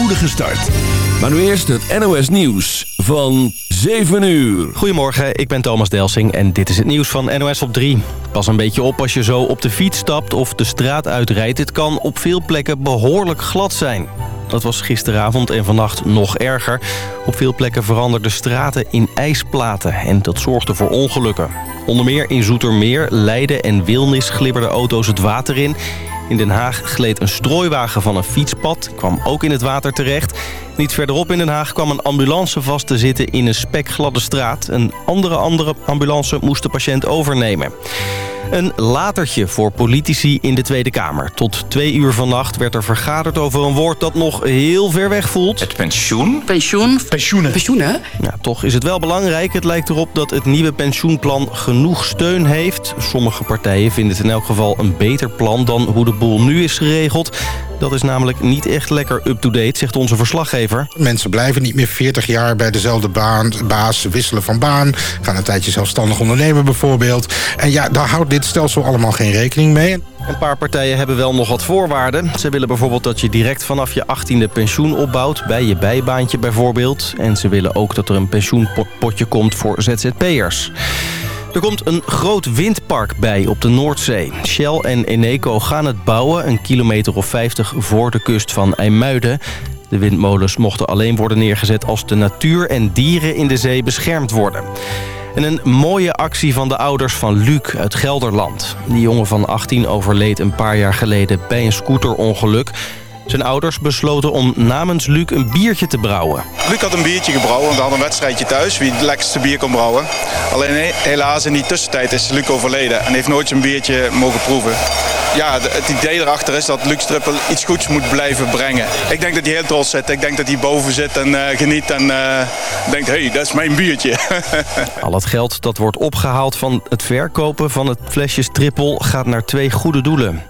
spoedige start. Maar nu eerst het NOS Nieuws van 7 uur. Goedemorgen, ik ben Thomas Delsing en dit is het nieuws van NOS op 3. Pas een beetje op als je zo op de fiets stapt of de straat uitrijdt. Het kan op veel plekken behoorlijk glad zijn. Dat was gisteravond en vannacht nog erger. Op veel plekken veranderden straten in ijsplaten en dat zorgde voor ongelukken. Onder meer in Zoetermeer, Leiden en Wilnis glibberden auto's het water in. In Den Haag gleed een strooiwagen van een fietspad, kwam ook in het water terecht. Niet verderop in Den Haag kwam een ambulance vast te zitten in een spekgladde straat. Een andere, andere ambulance moest de patiënt overnemen. Een latertje voor politici in de Tweede Kamer. Tot twee uur vannacht werd er vergaderd over een woord dat nog heel ver weg voelt. Het pensioen. Pensioen. Pensioenen. Pensioenen? Ja, toch is het wel belangrijk. Het lijkt erop dat het nieuwe pensioenplan genoeg steun heeft. Sommige partijen vinden het in elk geval een beter plan dan hoe de boel nu is geregeld. Dat is namelijk niet echt lekker up-to-date, zegt onze verslaggever. Mensen blijven niet meer 40 jaar bij dezelfde baan, baas, wisselen van baan. Gaan een tijdje zelfstandig ondernemen bijvoorbeeld. En ja, daar houdt dit stelsel allemaal geen rekening mee. Een paar partijen hebben wel nog wat voorwaarden. Ze willen bijvoorbeeld dat je direct vanaf je 18e pensioen opbouwt... bij je bijbaantje bijvoorbeeld. En ze willen ook dat er een pensioenpotje komt voor ZZP'ers. Er komt een groot windpark bij op de Noordzee. Shell en Eneco gaan het bouwen, een kilometer of 50 voor de kust van IJmuiden. De windmolens mochten alleen worden neergezet als de natuur en dieren in de zee beschermd worden. En een mooie actie van de ouders van Luc uit Gelderland. Die jongen van 18 overleed een paar jaar geleden bij een scooterongeluk. Zijn ouders besloten om namens Luc een biertje te brouwen. Luc had een biertje gebrouwen, want we hadden een wedstrijdje thuis. Wie het lekkerste bier kon brouwen. Alleen he- helaas in die tussentijd is Luc overleden. En heeft nooit zijn biertje mogen proeven. Ja, het idee erachter is dat Luc Strippel iets goeds moet blijven brengen. Ik denk dat hij heel trots zit. Ik denk dat hij boven zit en eh, geniet. En eh, denkt, hé, hey, dat is mijn biertje. Al het geld dat wordt opgehaald van het verkopen van het flesje strippel gaat naar twee goede doelen.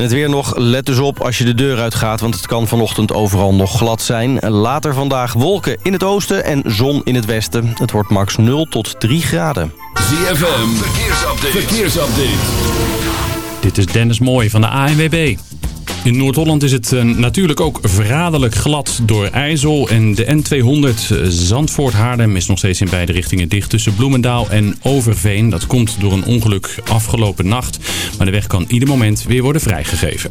En het weer nog, let dus op als je de deur uitgaat... want het kan vanochtend overal nog glad zijn. Later vandaag wolken in het oosten en zon in het westen. Het wordt max 0 tot 3 graden. ZFM, verkeersupdate. verkeersupdate. Dit is Dennis Mooij van de ANWB. In Noord-Holland is het eh, natuurlijk ook verraderlijk glad door IJssel. En de N200 Zandvoort-Haarlem is nog steeds in beide richtingen dicht tussen Bloemendaal en Overveen. Dat komt door een ongeluk afgelopen nacht. Maar de weg kan ieder moment weer worden vrijgegeven.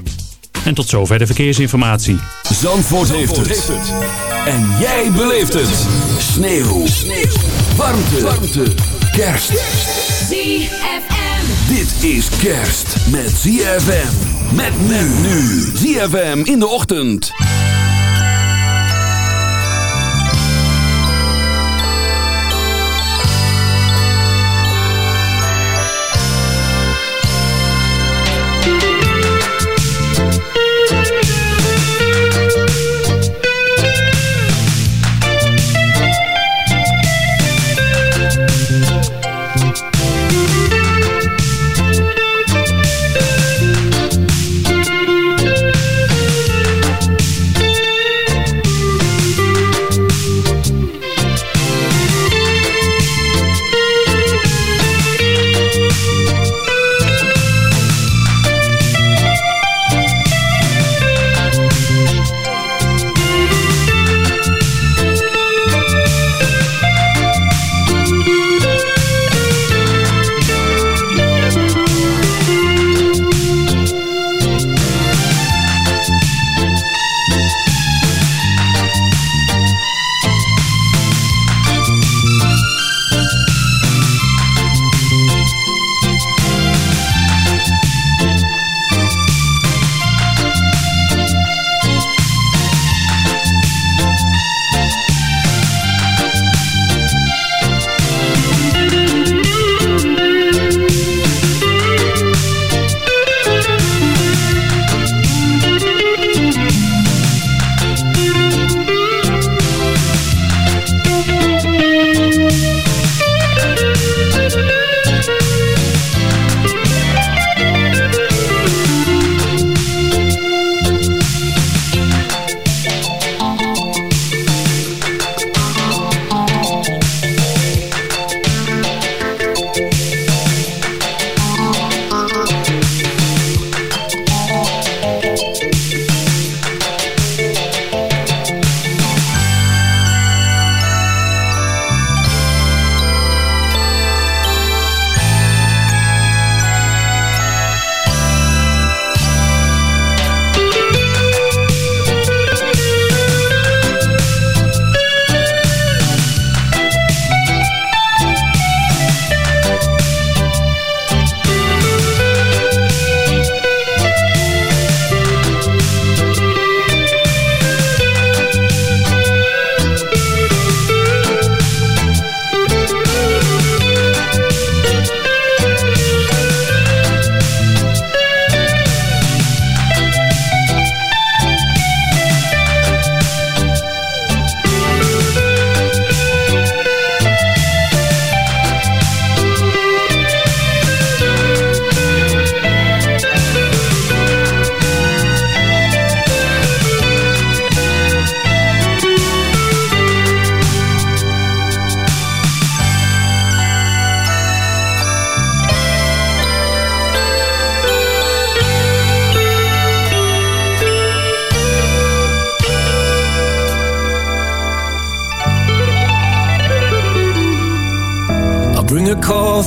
En tot zover de verkeersinformatie. Zandvoort, heeft, het. En jij beleeft het. Sneeuw. Sneeuw. Warmte. Warmte. Kerst. ZFM. Dit is kerst met ZFM. Met men nu. ZFM in de ochtend.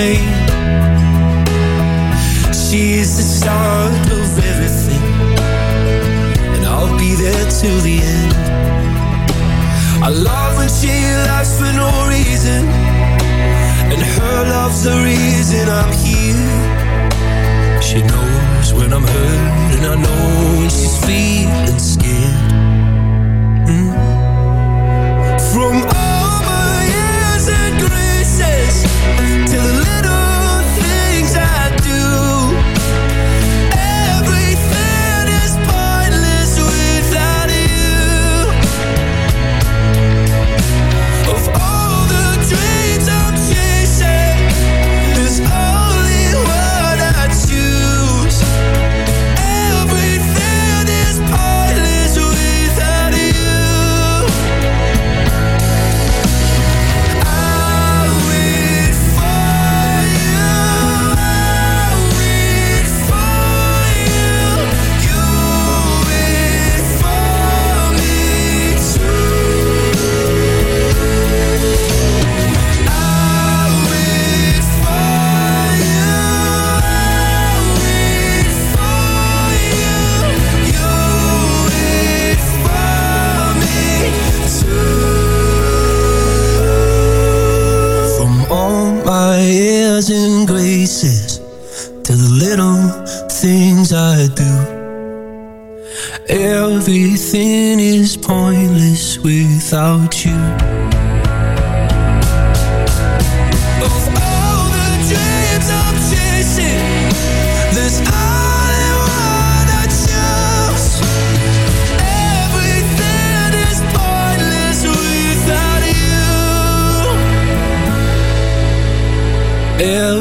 face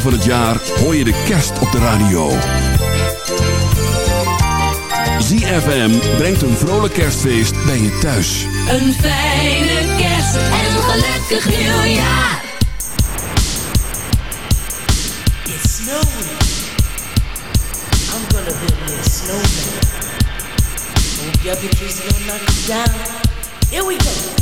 Van het jaar hoor je de kerst op de radio. ZFM brengt een vrolijk kerstfeest bij je thuis. Een fijne kerst en een gelukkig nieuwjaar. It's snowing. I'm gonna build me a snowman. Hope your pictures don't knock down. Here we go.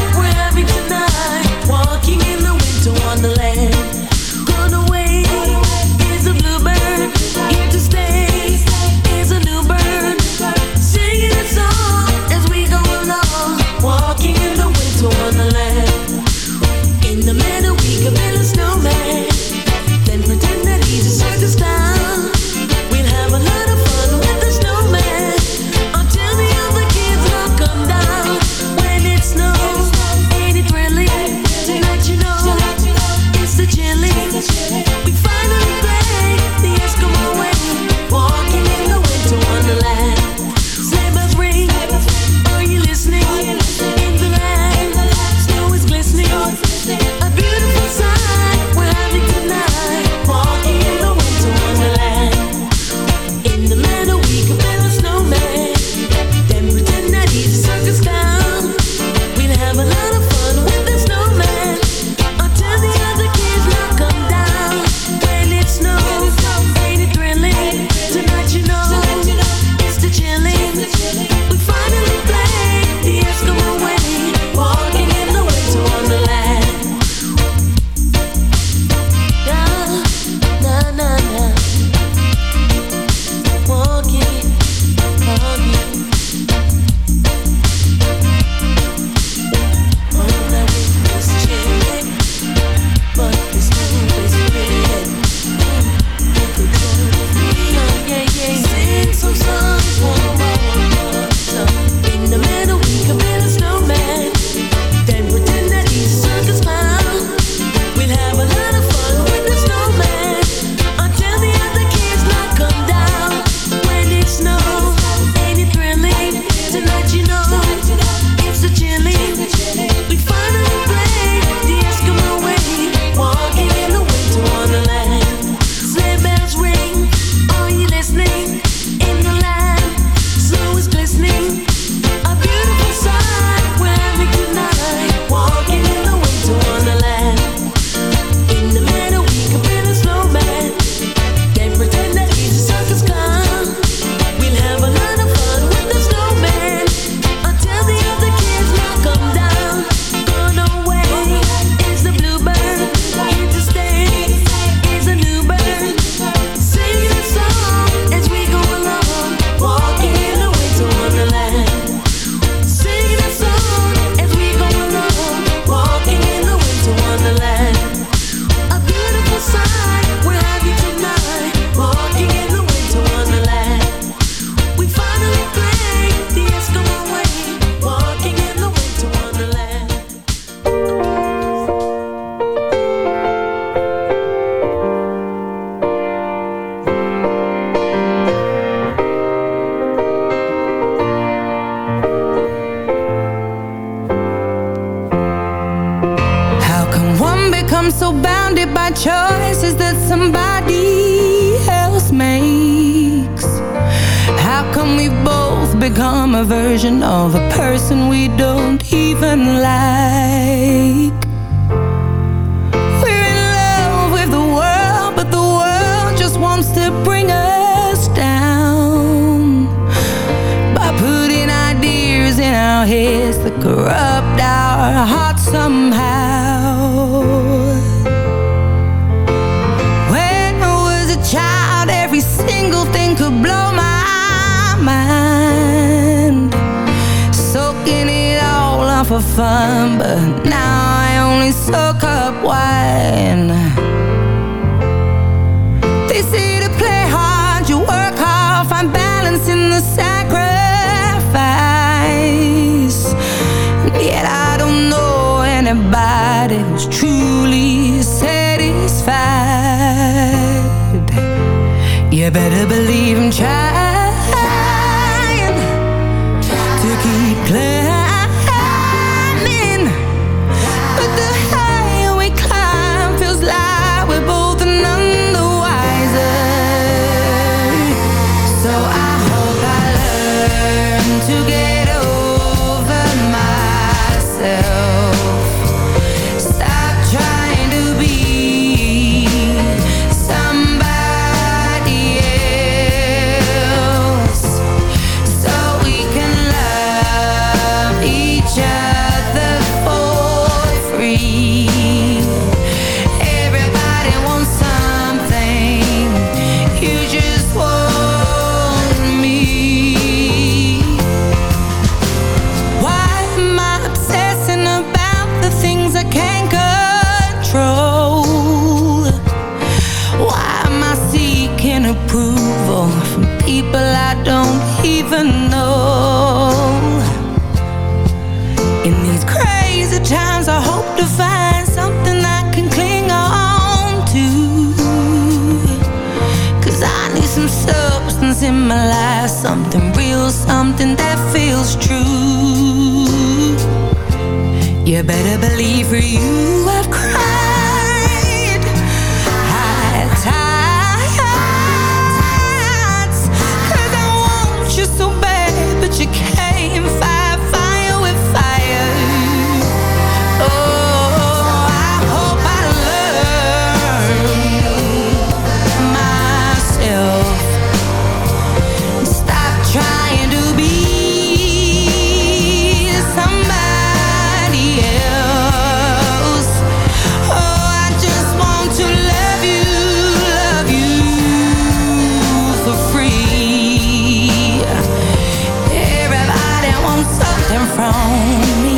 from me.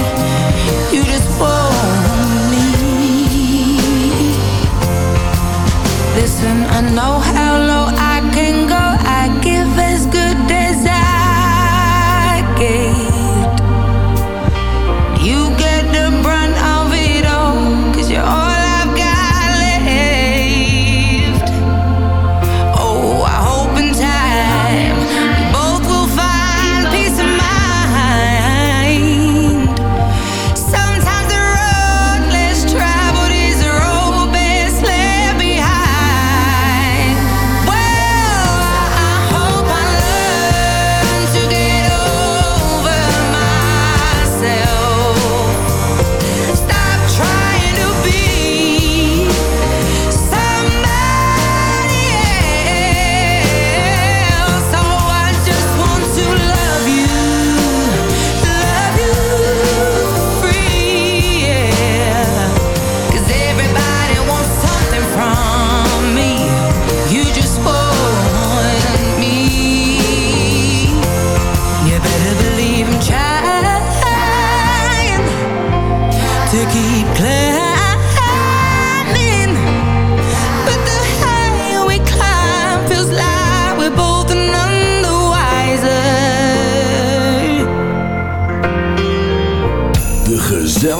You just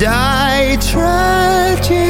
die tragic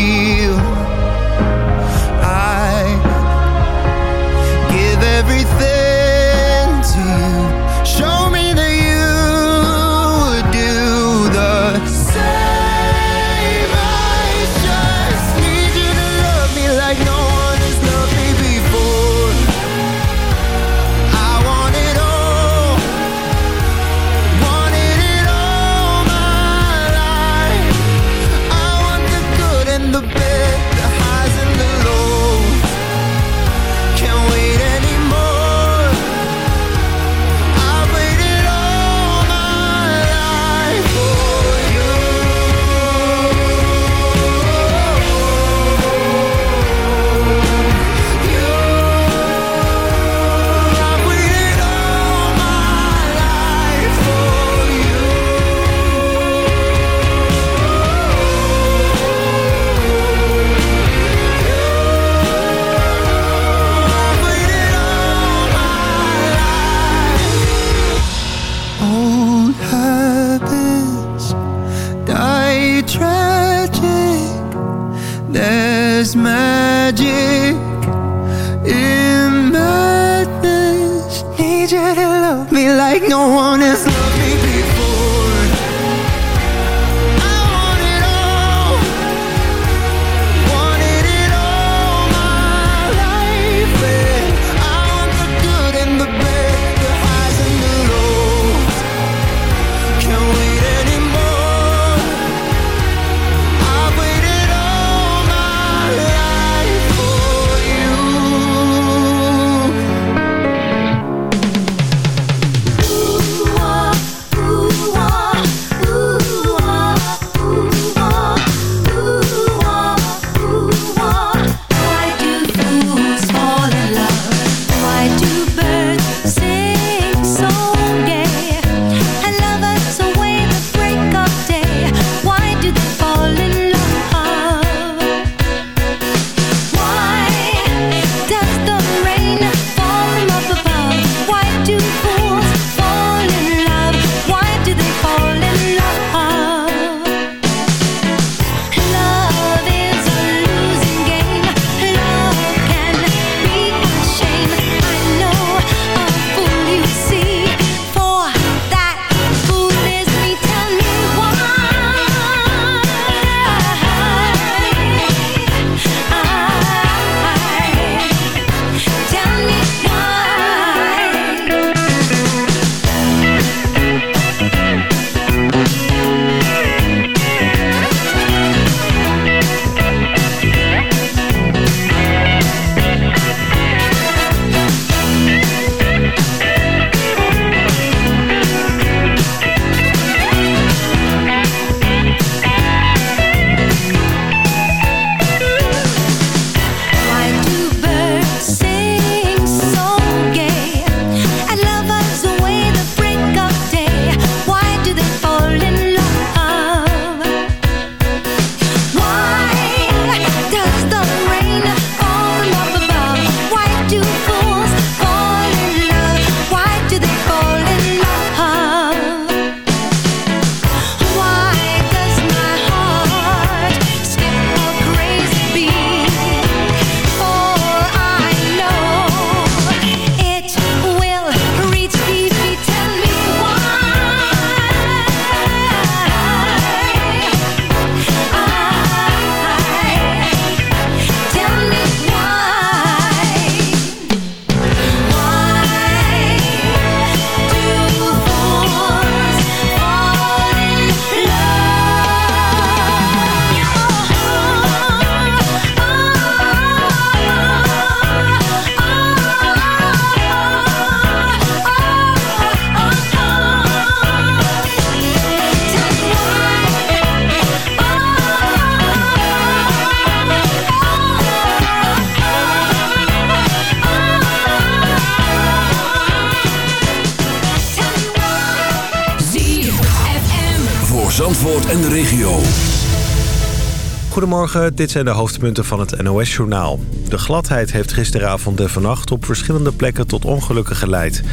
Goedemorgen, dit zijn de hoofdpunten van het NOS-journaal. De gladheid heeft gisteravond en vannacht op verschillende plekken tot ongelukken geleid.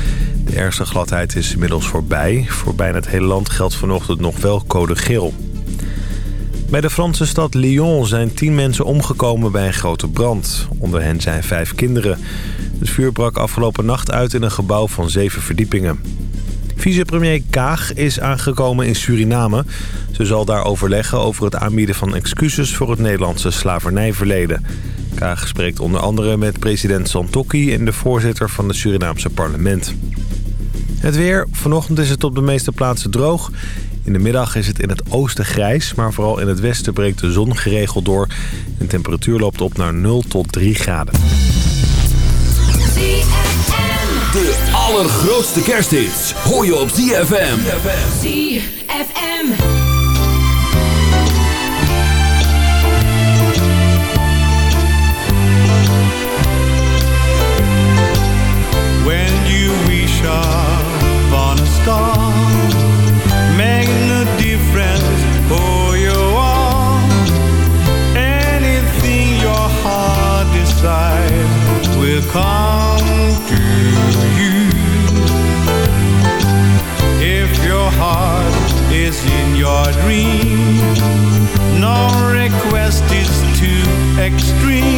De ergste gladheid is inmiddels voorbij. Voor bijna het hele land geldt vanochtend nog wel code geel. Bij de Franse stad Lyon zijn tien mensen omgekomen bij een grote brand. Onder hen zijn vijf kinderen. Het vuur brak afgelopen nacht uit in een gebouw van zeven verdiepingen. Vicepremier Kaag is aangekomen in Suriname. Ze zal daar overleggen over het aanbieden van excuses voor het Nederlandse slavernijverleden. Kaag spreekt onder andere met president Santokki en de voorzitter van het Surinaamse parlement. Het weer. Vanochtend is het op de meeste plaatsen droog. In de middag is het in het oosten grijs, maar vooral in het westen breekt de zon geregeld door. De temperatuur loopt op naar 0 tot 3 graden. Allergrootste kersthits hoor je op ZFM. ZFM. When you wish upon a star, make no difference who you are. Anything your heart decides will come your dream, no request is too extreme.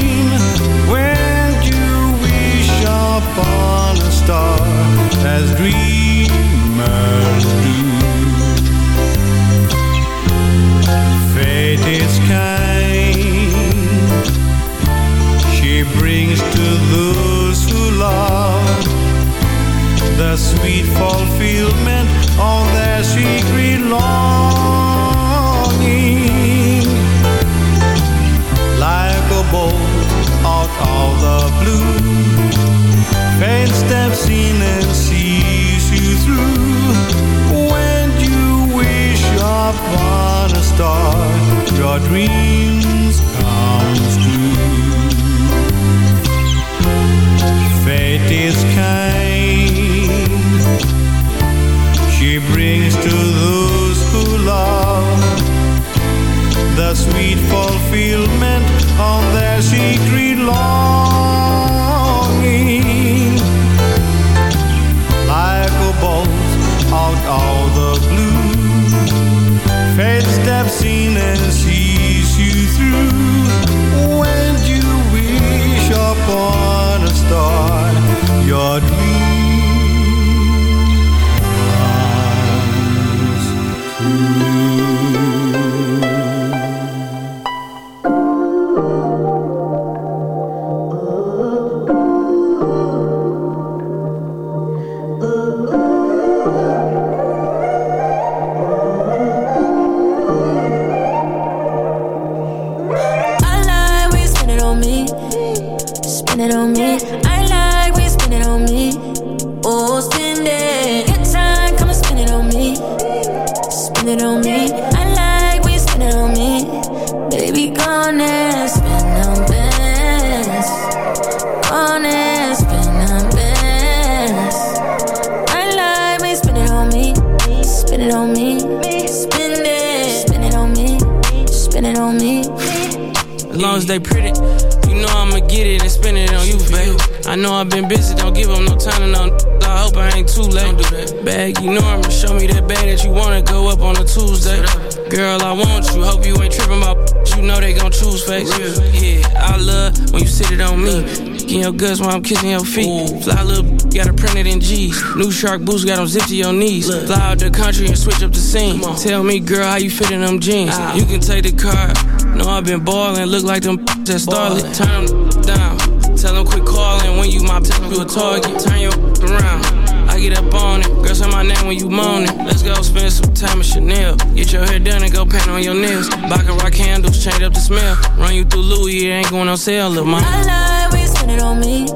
I know I've been busy, don't give them no time to no. I hope I ain't too late. Bag, you know I'ma show me that bag that you wanna go up on a Tuesday. Girl, I want you, hope you ain't tripping about. You know they gon' choose face. Yeah, I love when you sit it on me. In your guts while I'm kissing your feet. Fly little, got it printed in G's. New shark boots got them zipped to your knees. Fly out the country and switch up the scene. Tell me, girl, how you fit in them jeans. You can take the car. Know I've been ballin', look like them that starlet. Turn them down. Tell them quit calling when you my you a target. Turn your around. I get up on it. Girl, say my name when you moaning. Let's go spend some time at Chanel. Get your hair done and go paint on your nails. Baccarat candles, change up the smell. Run you through Louis, it ain't going on sale, little mama. I like when you spin it on me.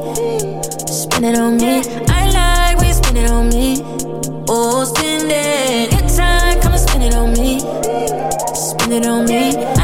Spin it on me. I like when you spin it on me. Oh, spin it. Good time, come and spin it on me. Spin it on me. I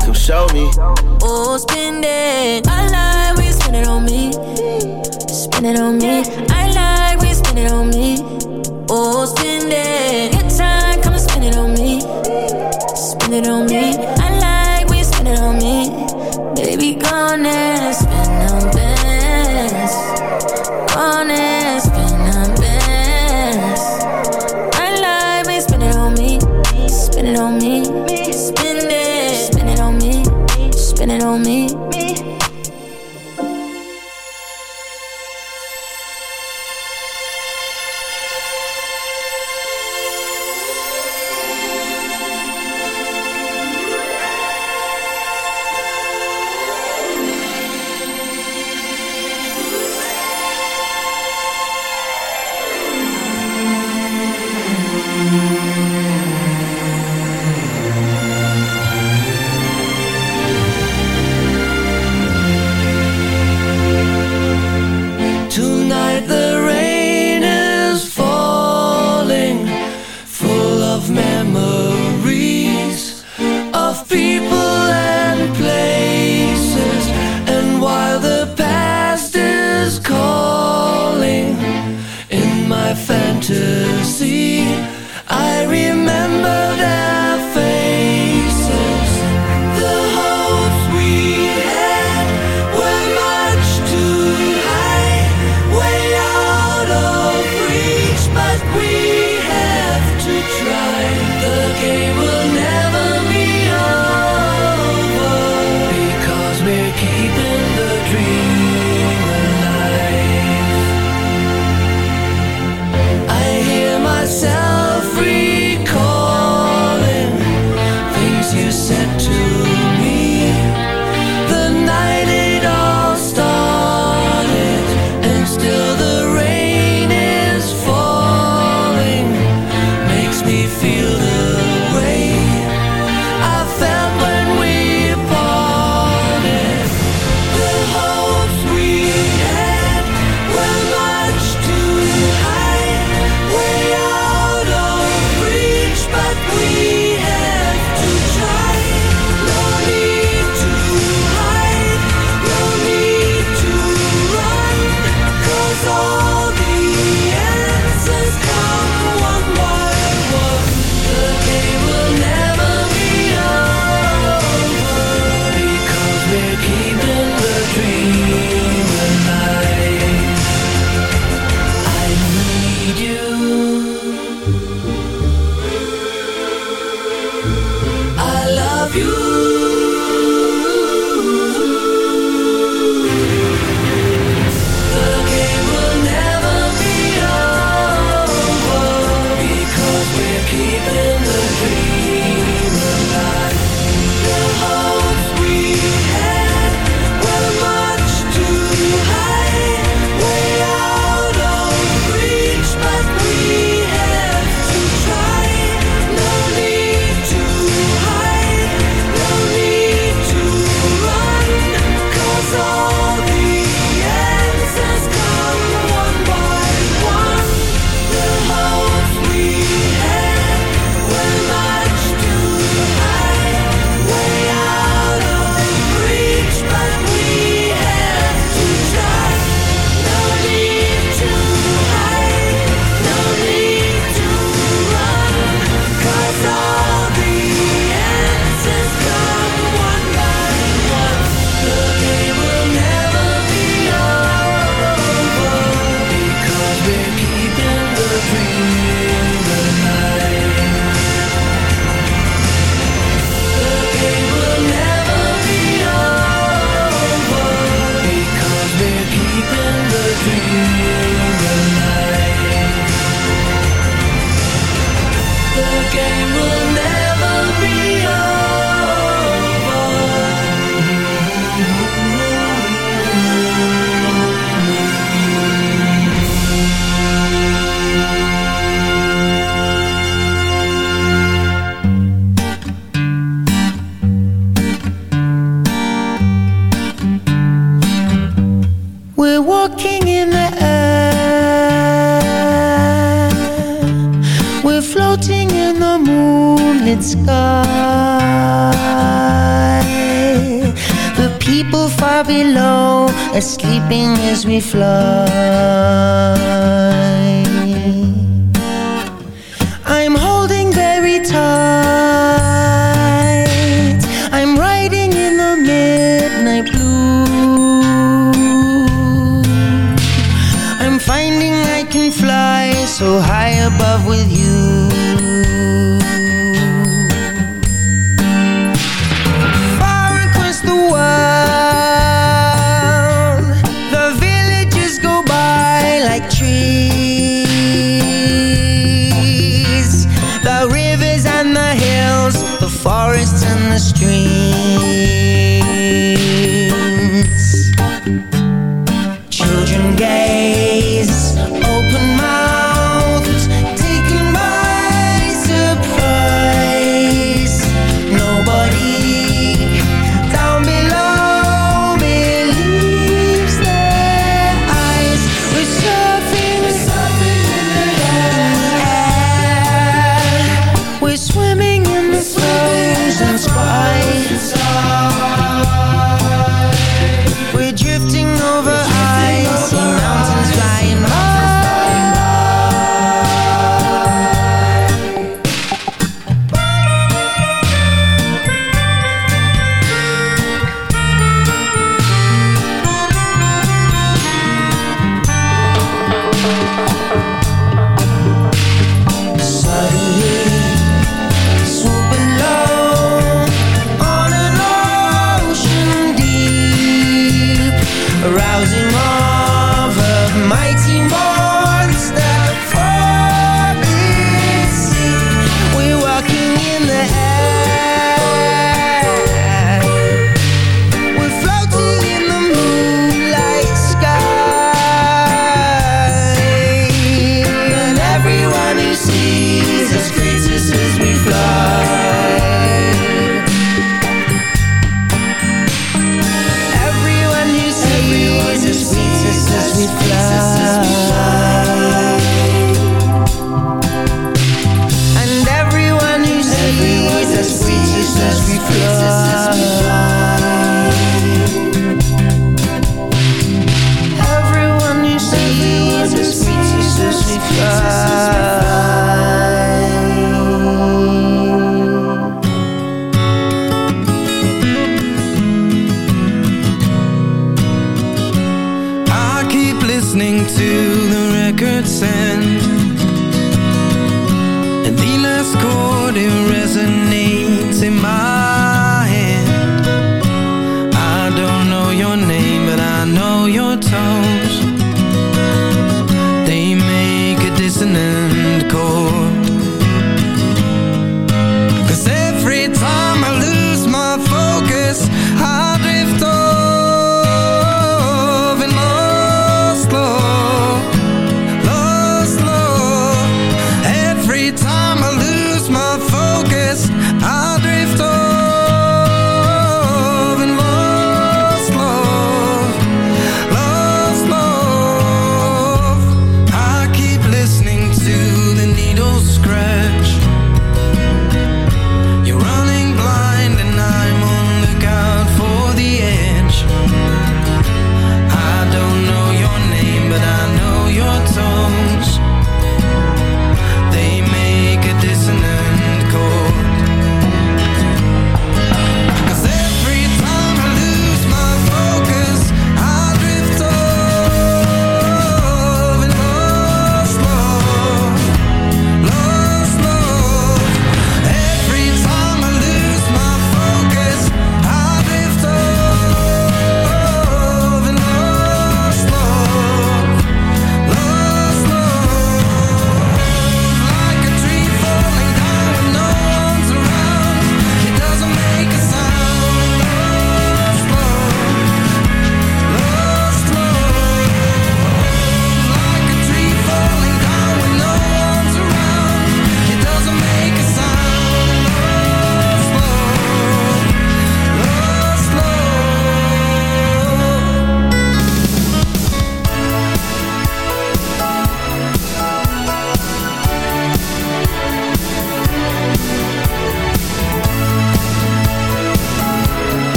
Come show me. Oh, spend it. I like when you spend it on me. Spend it on me. I like when you spend it on me. Oh, spend it. Good time, come and spend it on me. Spend it on me. I like when you spend it on me. Baby, gone and We have to try the game. me fly. I'm holding very tight. I'm riding in the midnight blue. I'm finding I can fly so high above with you.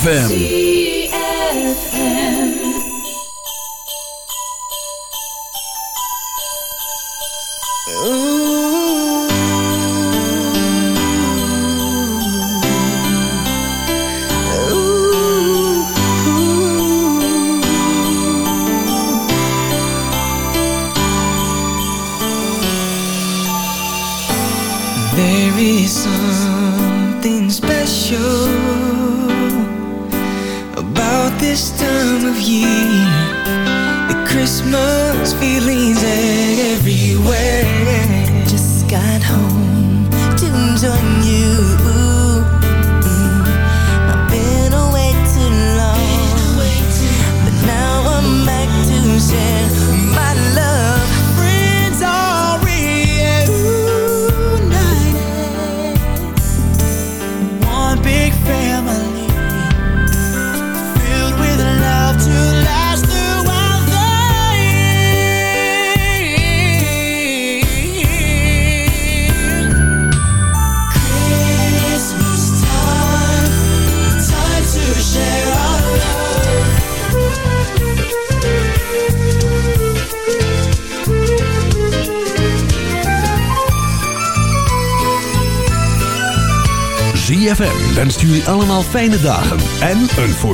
ZFM. Fijne dagen en een